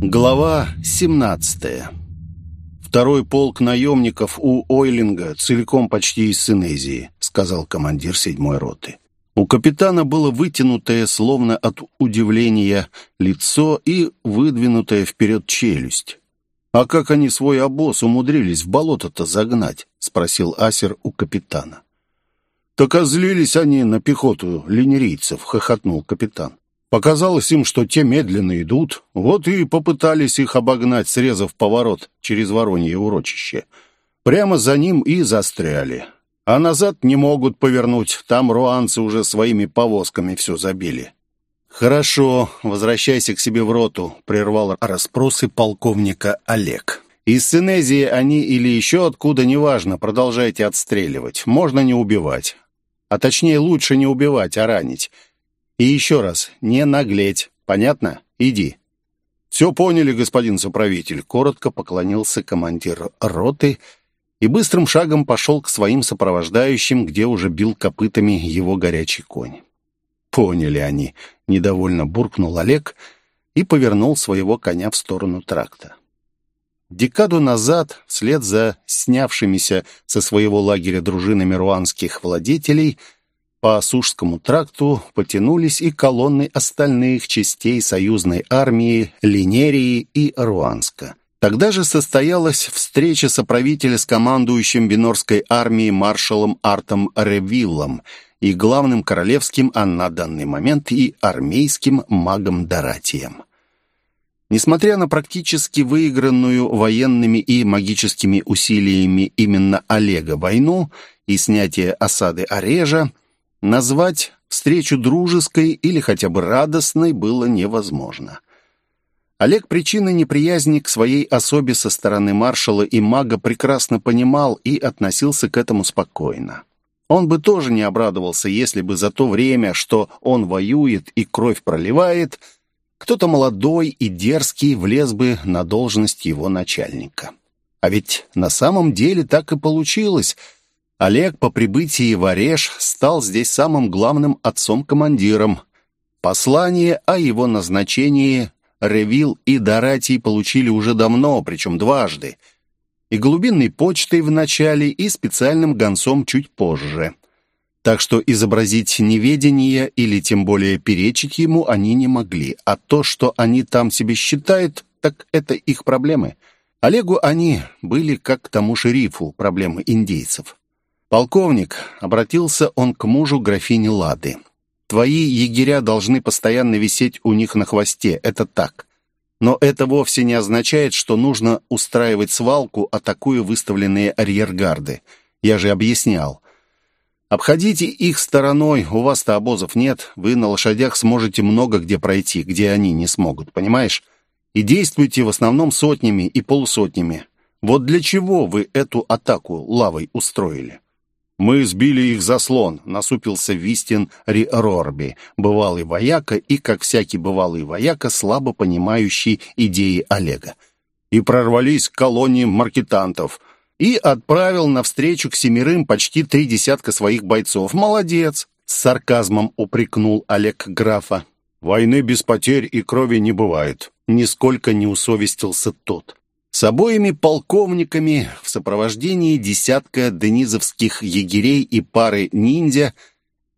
Глава 17 «Второй полк наемников у Ойлинга целиком почти из Синезии», сказал командир седьмой роты. У капитана было вытянутое, словно от удивления, лицо и выдвинутая вперед челюсть. «А как они свой обоз умудрились в болото-то загнать?» — спросил Асер у капитана. «Так озлились они на пехоту линерийцев», — хохотнул капитан. Показалось им, что те медленно идут, вот и попытались их обогнать, срезав поворот через Воронье урочище. Прямо за ним и застряли. А назад не могут повернуть, там руанцы уже своими повозками все забили. «Хорошо, возвращайся к себе в роту», — прервал расспросы полковника Олег. «Из Синезии они или еще откуда, неважно, продолжайте отстреливать. Можно не убивать. А точнее, лучше не убивать, а ранить. И еще раз, не наглеть. Понятно? Иди». «Все поняли, господин соправитель», — коротко поклонился командир роты и быстрым шагом пошел к своим сопровождающим, где уже бил копытами его горячий конь. «Поняли они», — недовольно буркнул Олег и повернул своего коня в сторону тракта. Декаду назад, вслед за снявшимися со своего лагеря дружинами руанских владетелей — по Сужскому тракту потянулись и колонны остальных частей союзной армии Линерии и Руанска. Тогда же состоялась встреча соправителя с командующим Бинорской армией маршалом Артом Ревиллом и главным королевским, а на данный момент и армейским магом Доратием. Несмотря на практически выигранную военными и магическими усилиями именно Олега войну и снятие осады Орежа, Назвать встречу дружеской или хотя бы радостной было невозможно. Олег причины неприязни к своей особе со стороны маршала и мага прекрасно понимал и относился к этому спокойно. Он бы тоже не обрадовался, если бы за то время, что он воюет и кровь проливает, кто-то молодой и дерзкий влез бы на должность его начальника. А ведь на самом деле так и получилось – Олег по прибытии в Ореш стал здесь самым главным отцом-командиром. Послание о его назначении Ревил и Доратий получили уже давно, причем дважды. И глубинной почтой в начале, и специальным гонцом чуть позже. Так что изобразить неведение или тем более перечить ему они не могли. А то, что они там себе считают, так это их проблемы. Олегу они были, как тому шерифу, проблемы индейцев. «Полковник», — обратился он к мужу графини Лады, «твои егеря должны постоянно висеть у них на хвосте, это так. Но это вовсе не означает, что нужно устраивать свалку, атакуя выставленные арьергарды. Я же объяснял. Обходите их стороной, у вас-то обозов нет, вы на лошадях сможете много где пройти, где они не смогут, понимаешь? И действуйте в основном сотнями и полусотнями. Вот для чего вы эту атаку лавой устроили?» «Мы сбили их заслон», — насупился Вистин Ри-Рорби, бывалый вояка и, как всякий бывалый вояка, слабо понимающий идеи Олега. «И прорвались к колонии маркетантов» и отправил навстречу к семерым почти три десятка своих бойцов. «Молодец!» — с сарказмом упрекнул Олег графа. «Войны без потерь и крови не бывает», — нисколько не усовестился тот. С обоими полковниками в сопровождении десятка денизовских егерей и пары ниндзя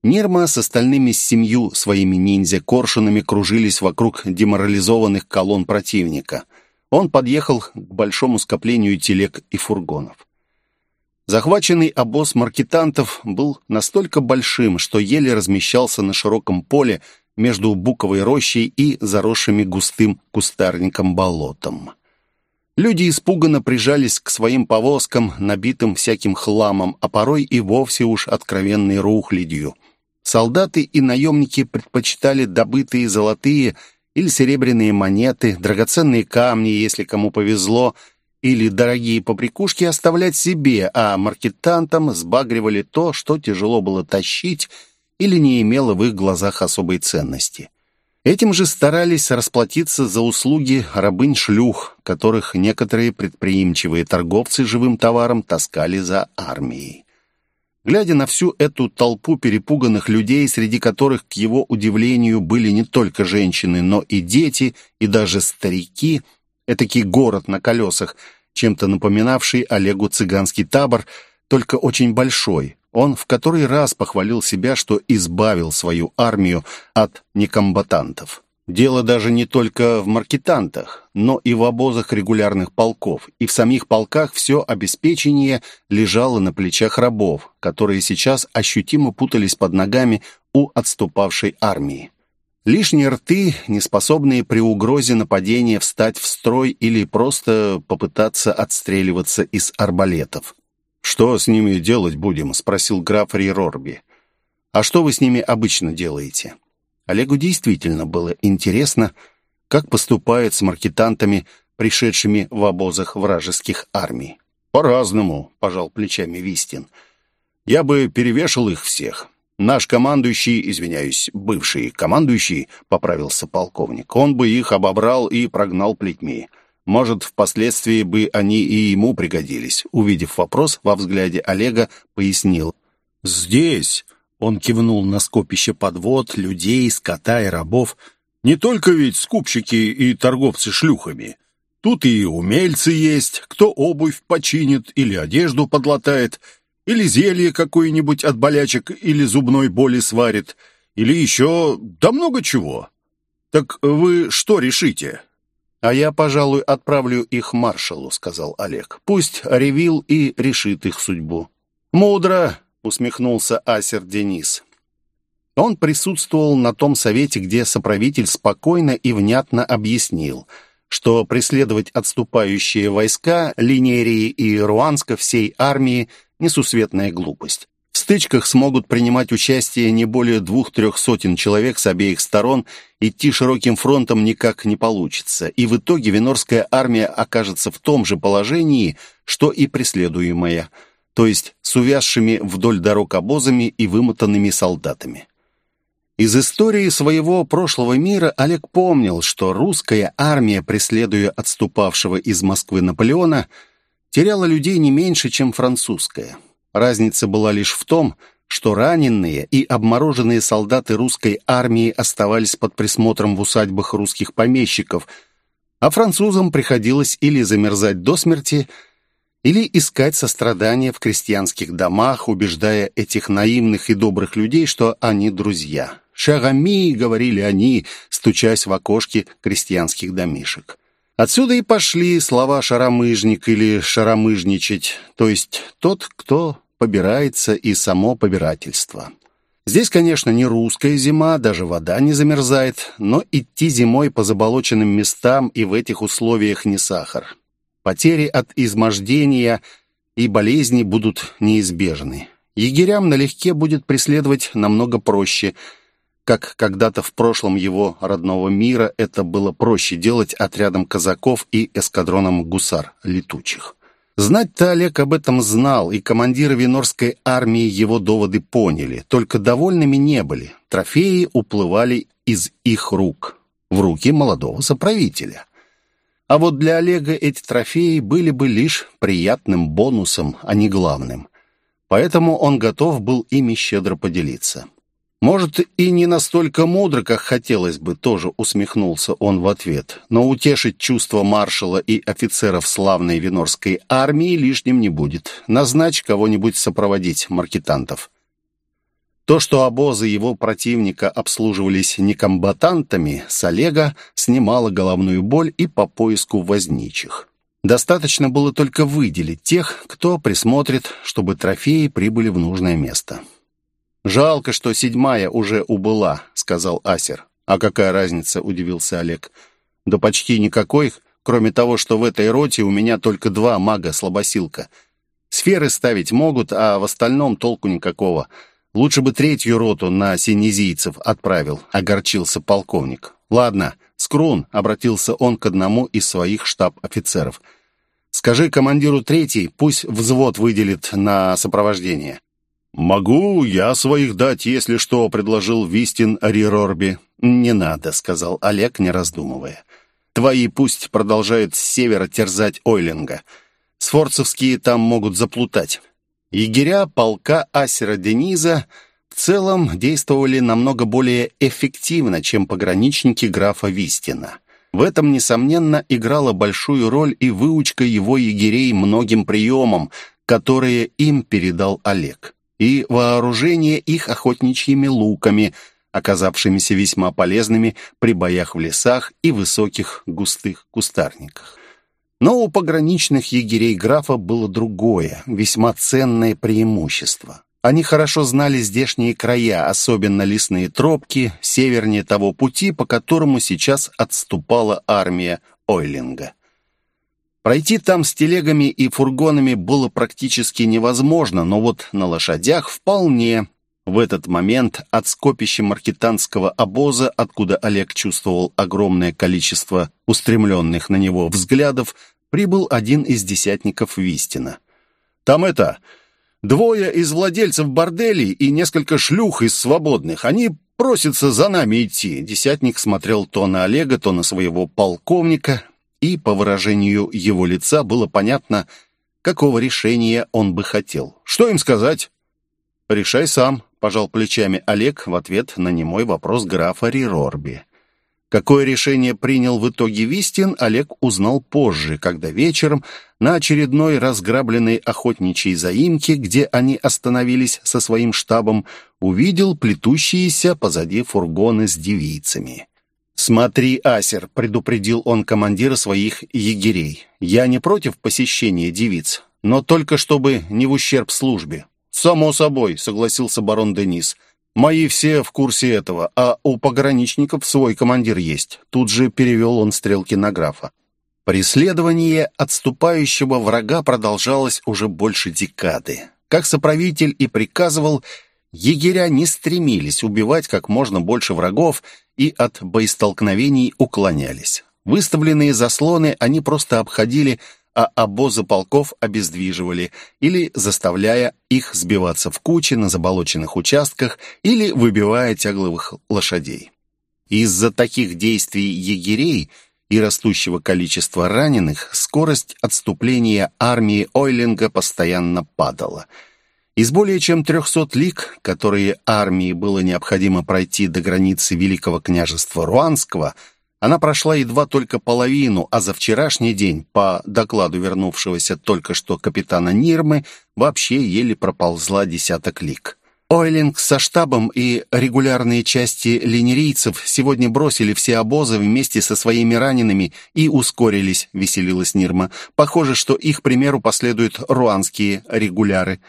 Нирма с остальными семью своими ниндзя-коршунами кружились вокруг деморализованных колонн противника. Он подъехал к большому скоплению телег и фургонов. Захваченный обоз маркетантов был настолько большим, что еле размещался на широком поле между буковой рощей и заросшими густым кустарником болотом. Люди испуганно прижались к своим повозкам, набитым всяким хламом, а порой и вовсе уж откровенной рухлядью. Солдаты и наемники предпочитали добытые золотые или серебряные монеты, драгоценные камни, если кому повезло, или дорогие побрякушки оставлять себе, а маркетантам сбагривали то, что тяжело было тащить или не имело в их глазах особой ценности. Этим же старались расплатиться за услуги рабынь-шлюх, которых некоторые предприимчивые торговцы живым товаром таскали за армией. Глядя на всю эту толпу перепуганных людей, среди которых, к его удивлению, были не только женщины, но и дети, и даже старики, этакий город на колесах, чем-то напоминавший Олегу цыганский табор, только очень большой. Он в который раз похвалил себя, что избавил свою армию от некомбатантов. Дело даже не только в маркетантах, но и в обозах регулярных полков, и в самих полках все обеспечение лежало на плечах рабов, которые сейчас ощутимо путались под ногами у отступавшей армии. Лишние рты, неспособные при угрозе нападения встать в строй или просто попытаться отстреливаться из арбалетов. «Что с ними делать будем?» — спросил граф Рирорби. «А что вы с ними обычно делаете?» Олегу действительно было интересно, как поступают с маркетантами, пришедшими в обозах вражеских армий. «По-разному», — пожал плечами Вистин. «Я бы перевешал их всех. Наш командующий, извиняюсь, бывший командующий, — поправился полковник, — он бы их обобрал и прогнал плетьми. Может, впоследствии бы они и ему пригодились». Увидев вопрос во взгляде Олега, пояснил. «Здесь он кивнул на скопище подвод, людей, скота и рабов. «Не только ведь скупщики и торговцы шлюхами. Тут и умельцы есть, кто обувь починит или одежду подлатает, или зелье какое-нибудь от болячек или зубной боли сварит, или еще... да много чего. Так вы что решите?» «А я, пожалуй, отправлю их маршалу», — сказал Олег. «Пусть Ревил и решит их судьбу». «Мудро!» усмехнулся Асер Денис. Он присутствовал на том совете, где соправитель спокойно и внятно объяснил, что преследовать отступающие войска Линерии и Руанска всей армии – несусветная глупость. Стычках смогут принимать участие не более двух-трех сотен человек с обеих сторон, идти широким фронтом никак не получится, и в итоге Венорская армия окажется в том же положении, что и преследуемая – то есть с увязшими вдоль дорог обозами и вымотанными солдатами. Из истории своего прошлого мира Олег помнил, что русская армия, преследуя отступавшего из Москвы Наполеона, теряла людей не меньше, чем французская. Разница была лишь в том, что раненые и обмороженные солдаты русской армии оставались под присмотром в усадьбах русских помещиков, а французам приходилось или замерзать до смерти, или искать сострадания в крестьянских домах, убеждая этих наивных и добрых людей, что они друзья. «Шагами», — говорили они, стучась в окошки крестьянских домишек. Отсюда и пошли слова «шаромыжник» или «шаромыжничать», то есть тот, кто побирается и само побирательство. Здесь, конечно, не русская зима, даже вода не замерзает, но идти зимой по заболоченным местам и в этих условиях не сахар. Потери от измождения и болезни будут неизбежны. Егерям налегке будет преследовать намного проще, как когда-то в прошлом его родного мира это было проще делать отрядом казаков и эскадроном гусар летучих. Знать-то Олег об этом знал, и командиры Винорской армии его доводы поняли, только довольными не были. Трофеи уплывали из их рук в руки молодого соправителя. А вот для Олега эти трофеи были бы лишь приятным бонусом, а не главным. Поэтому он готов был ими щедро поделиться. Может, и не настолько мудро, как хотелось бы, тоже усмехнулся он в ответ. Но утешить чувства маршала и офицеров славной винорской армии лишним не будет. Назначь кого-нибудь сопроводить маркетантов. То, что обозы его противника обслуживались некомбатантами, с Олега снимало головную боль и по поиску возничих. Достаточно было только выделить тех, кто присмотрит, чтобы трофеи прибыли в нужное место. «Жалко, что седьмая уже убыла», — сказал Асер. «А какая разница?» — удивился Олег. «Да почти никакой, кроме того, что в этой роте у меня только два мага-слабосилка. Сферы ставить могут, а в остальном толку никакого». Лучше бы третью роту на синезийцев отправил, огорчился полковник. Ладно, Скрун, обратился он к одному из своих штаб-офицеров. Скажи командиру третий, пусть взвод выделит на сопровождение. «Могу я своих дать, если что», — предложил Вистин Рирорби. «Не надо», — сказал Олег, не раздумывая. «Твои пусть продолжают с севера терзать Ойлинга. Сфорцевские там могут заплутать. Егеря полка Асера Дениза в целом действовали намного более эффективно, чем пограничники графа Вистина. В этом, несомненно, играла большую роль и выучка его егерей многим приемам, которые им передал Олег, и вооружение их охотничьими луками, оказавшимися весьма полезными при боях в лесах и высоких густых кустарниках. Но у пограничных егерей графа было другое, весьма ценное преимущество. Они хорошо знали здешние края, особенно лесные тропки, севернее того пути, по которому сейчас отступала армия Ойлинга. Пройти там с телегами и фургонами было практически невозможно, но вот на лошадях вполне. В этот момент от скопища маркетанского обоза, откуда Олег чувствовал огромное количество устремленных на него взглядов, прибыл один из десятников Вистина. «Там это... Двое из владельцев борделей и несколько шлюх из свободных. Они просятся за нами идти». Десятник смотрел то на Олега, то на своего полковника, и по выражению его лица было понятно, какого решения он бы хотел. «Что им сказать?» «Решай сам», — пожал плечами Олег в ответ на немой вопрос графа Рирорби. Какое решение принял в итоге Вистин, Олег узнал позже, когда вечером на очередной разграбленной охотничьей заимке, где они остановились со своим штабом, увидел плетущиеся позади фургоны с девицами. «Смотри, Асер», — предупредил он командира своих егерей. «Я не против посещения девиц, но только чтобы не в ущерб службе». «Само собой», — согласился барон Денис. «Мои все в курсе этого, а у пограничников свой командир есть». Тут же перевел он стрелки на графа. Преследование отступающего врага продолжалось уже больше декады. Как соправитель и приказывал, егеря не стремились убивать как можно больше врагов и от боестолкновений уклонялись. Выставленные заслоны они просто обходили, а обозы полков обездвиживали или заставляя их сбиваться в кучи на заболоченных участках или выбивая тягловых лошадей. Из-за таких действий егерей и растущего количества раненых скорость отступления армии Ойлинга постоянно падала – из более чем 300 лиг, которые армии было необходимо пройти до границы Великого княжества Руанского, она прошла едва только половину, а за вчерашний день, по докладу вернувшегося только что капитана Нирмы, вообще еле проползла десяток лиг. Ойлинг со штабом и регулярные части линерийцев сегодня бросили все обозы вместе со своими ранеными и ускорились, веселилась Нирма. Похоже, что их примеру последуют руанские регуляры.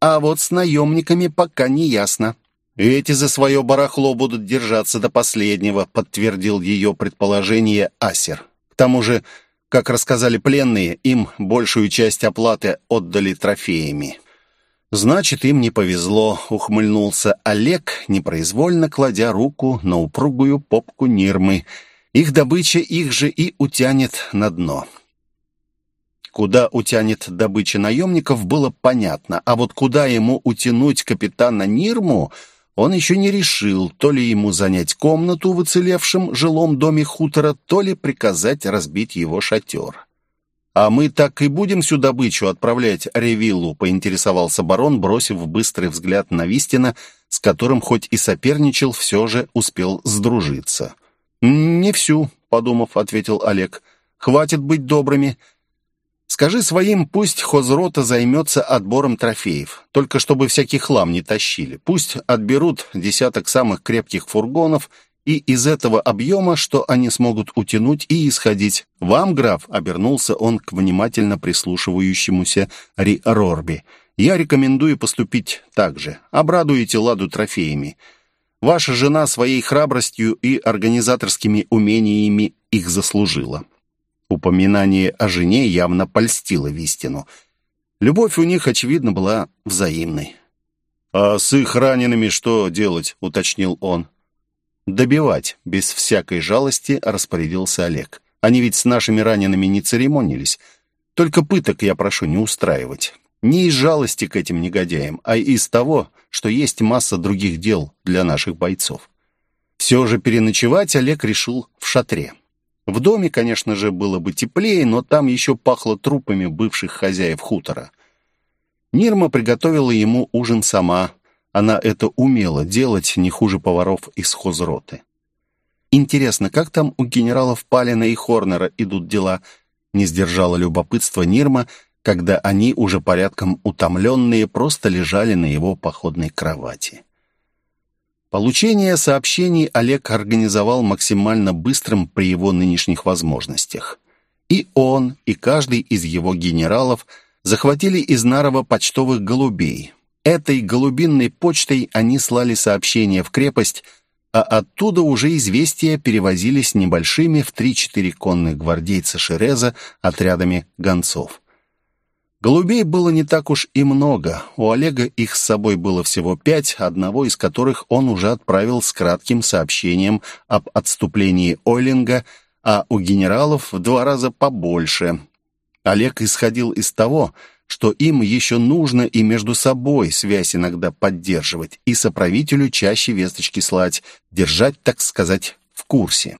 А вот с наемниками пока не ясно. Эти за свое барахло будут держаться до последнего, подтвердил ее предположение Асер. К тому же, как рассказали пленные, им большую часть оплаты отдали трофеями. «Значит, им не повезло», — ухмыльнулся Олег, непроизвольно кладя руку на упругую попку Нирмы. «Их добыча их же и утянет на дно». Куда утянет добыча наемников, было понятно, а вот куда ему утянуть капитана Нирму, он еще не решил, то ли ему занять комнату в уцелевшем жилом доме хутора, то ли приказать разбить его шатер. «А мы так и будем всю добычу отправлять Ревиллу», — поинтересовался барон, бросив быстрый взгляд на Вистина, с которым хоть и соперничал, все же успел сдружиться. «Не всю», — подумав, ответил Олег. «Хватит быть добрыми. Скажи своим, пусть хозрота займется отбором трофеев, только чтобы всякий хлам не тащили. Пусть отберут десяток самых крепких фургонов, и из этого объема, что они смогут утянуть и исходить. Вам, граф, обернулся он к внимательно прислушивающемуся Ри Рорби. Я рекомендую поступить так же. Обрадуете ладу трофеями. Ваша жена своей храбростью и организаторскими умениями их заслужила. Упоминание о жене явно польстило Вистину. Любовь у них, очевидно, была взаимной. «А с их ранеными что делать?» — уточнил он. «Добивать», — без всякой жалости распорядился Олег. «Они ведь с нашими ранеными не церемонились. Только пыток я прошу не устраивать. Не из жалости к этим негодяям, а из того, что есть масса других дел для наших бойцов». Все же переночевать Олег решил в шатре. В доме, конечно же, было бы теплее, но там еще пахло трупами бывших хозяев хутора. Нирма приготовила ему ужин сама. Она это умела делать не хуже поваров из хозроты. «Интересно, как там у генералов Палина и Хорнера идут дела?» Не сдержала любопытство Нирма, когда они, уже порядком утомленные, просто лежали на его походной кровати. Получение сообщений Олег организовал максимально быстрым при его нынешних возможностях. И он, и каждый из его генералов захватили из Нарова почтовых голубей. Этой голубинной почтой они слали сообщения в крепость, а оттуда уже известия перевозились небольшими в 3-4 конных гвардейца Шереза отрядами гонцов. Голубей было не так уж и много. У Олега их с собой было всего пять, одного из которых он уже отправил с кратким сообщением об отступлении Ойлинга, а у генералов в два раза побольше. Олег исходил из того, что им еще нужно и между собой связь иногда поддерживать, и соправителю чаще весточки слать, держать, так сказать, в курсе.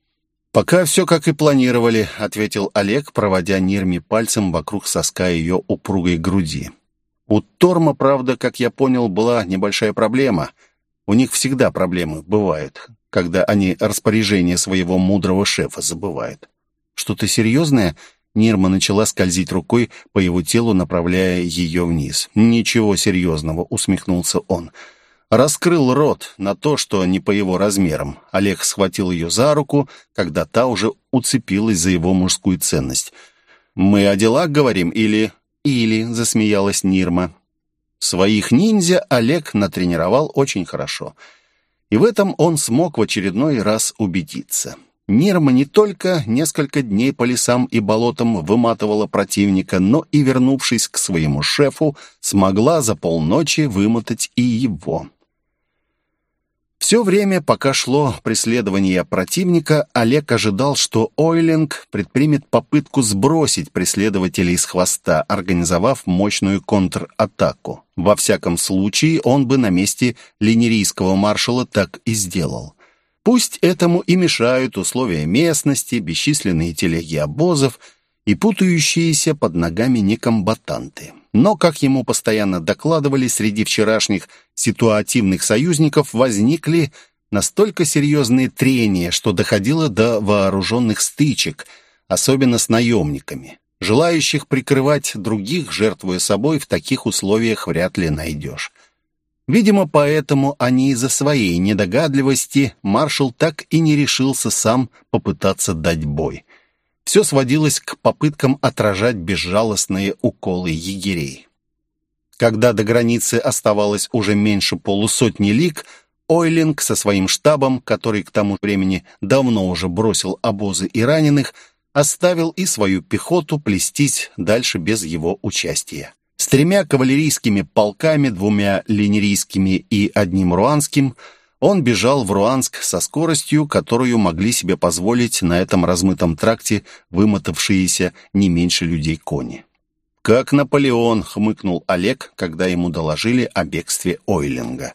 «Пока все как и планировали», — ответил Олег, проводя Нирми пальцем вокруг соска ее упругой груди. «У Торма, правда, как я понял, была небольшая проблема. У них всегда проблемы бывают, когда они распоряжение своего мудрого шефа забывают». «Что-то серьезное?» Нирма начала скользить рукой по его телу, направляя ее вниз. «Ничего серьезного», — усмехнулся он. «Он» раскрыл рот на то, что не по его размерам. Олег схватил ее за руку, когда та уже уцепилась за его мужскую ценность. «Мы о делах говорим или...» «Или», — засмеялась Нирма. Своих ниндзя Олег натренировал очень хорошо. И в этом он смог в очередной раз убедиться. Нирма не только несколько дней по лесам и болотам выматывала противника, но и, вернувшись к своему шефу, смогла за полночи вымотать и его. Все время, пока шло преследование противника, Олег ожидал, что Ойлинг предпримет попытку сбросить преследователей с хвоста, организовав мощную контратаку. Во всяком случае, он бы на месте линерийского маршала так и сделал. Пусть этому и мешают условия местности, бесчисленные телеги обозов и путающиеся под ногами некомбатанты. Но, как ему постоянно докладывали, среди вчерашних ситуативных союзников возникли настолько серьезные трения, что доходило до вооруженных стычек, особенно с наемниками. Желающих прикрывать других, жертвуя собой, в таких условиях вряд ли найдешь. Видимо, поэтому они из-за своей недогадливости маршал так и не решился сам попытаться дать бой. Все сводилось к попыткам отражать безжалостные уколы егерей. Когда до границы оставалось уже меньше полусотни лиг, Ойлинг со своим штабом, который к тому времени давно уже бросил обозы и раненых, оставил и свою пехоту плестись дальше без его участия. С тремя кавалерийскими полками, двумя линерийскими и одним руанским – он бежал в Руанск со скоростью, которую могли себе позволить на этом размытом тракте вымотавшиеся не меньше людей кони. «Как Наполеон!» — хмыкнул Олег, когда ему доложили о бегстве Ойлинга.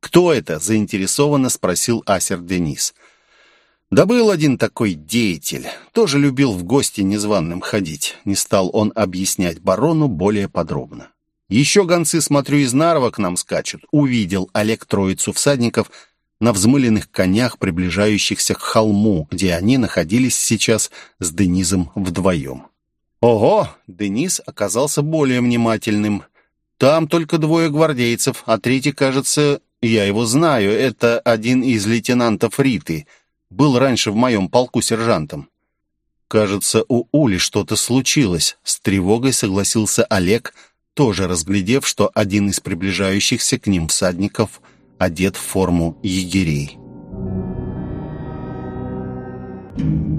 «Кто это?» — заинтересованно спросил Асер Денис. «Да был один такой деятель. Тоже любил в гости незваным ходить». Не стал он объяснять барону более подробно. Еще гонцы, смотрю, из Нарва к нам скачут. Увидел Олег троицу всадников на взмыленных конях, приближающихся к холму, где они находились сейчас с Денизом вдвоем. Ого, Денис оказался более внимательным. Там только двое гвардейцев, а третий, кажется, я его знаю, это один из лейтенантов Риты. Был раньше в моем полку сержантом. Кажется, у Ули что-то случилось. С тревогой согласился Олег, тоже разглядев, что один из приближающихся к ним всадников одет в форму егерей. Thank you.